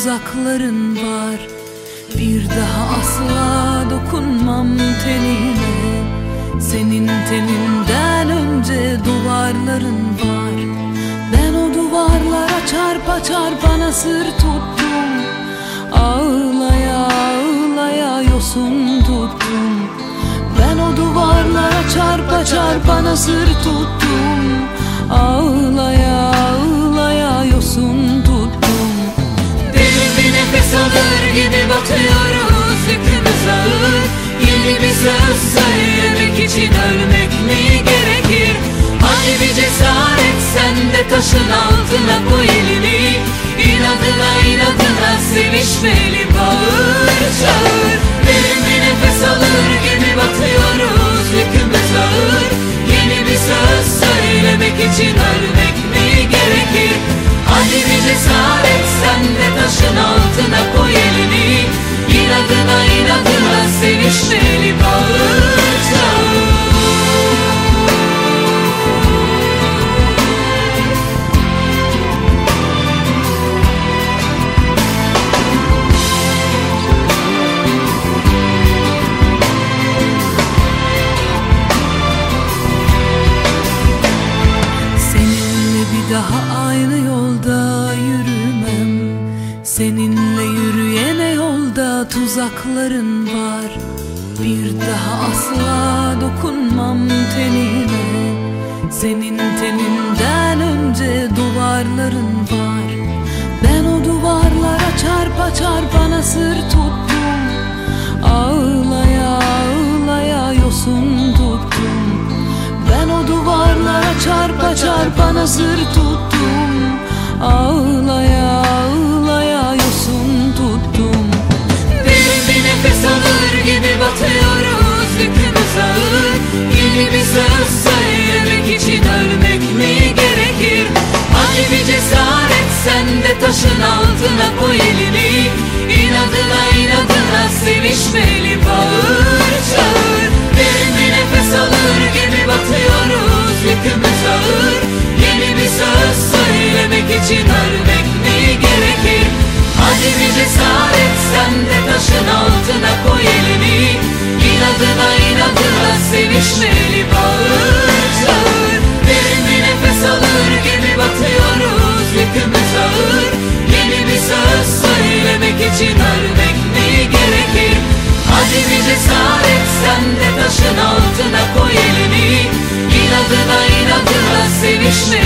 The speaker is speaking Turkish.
yolda tuzakların var. Bir daha asla dokunmam tenine. Senin teninden önce duvarların var. Ben o duvarlara çarpa çarpa sır tuttum. Ağlaya ağlaya yosun tuttum. Ben o duvarlara çarpa çarpa nasır tuttum. Ağlaya koy elini. İnadına inadına sevişmeli bağır çağır. Derin bir nefes alır gibi batıyoruz Yükümüz ağır. Yeni bir söz söylemek için ölmek mi gerekir? Hadi bir cesaret tuzakların var. Bir daha asla dokunmam tenine. Senin teninden önce duvarların var. Ben o duvarlara çarpa çarpa nasır tuttum. Ağlaya ağlaya yosun tuttum. Ben o duvarlara çarpa çarpa nazır tuttum. Ağlaya bir cesaret Sen de taşın altına koy elini. İnadına inadına sevişmeli bağır çağır. Derin bir nefes alır gibi batıyoruz yükümüz ağır. Yeni bir söz söylemek için ölmek mi gerekir? Hadi bir cesaret sen de taşın altına koy elini. İnadına inadına sevişmeli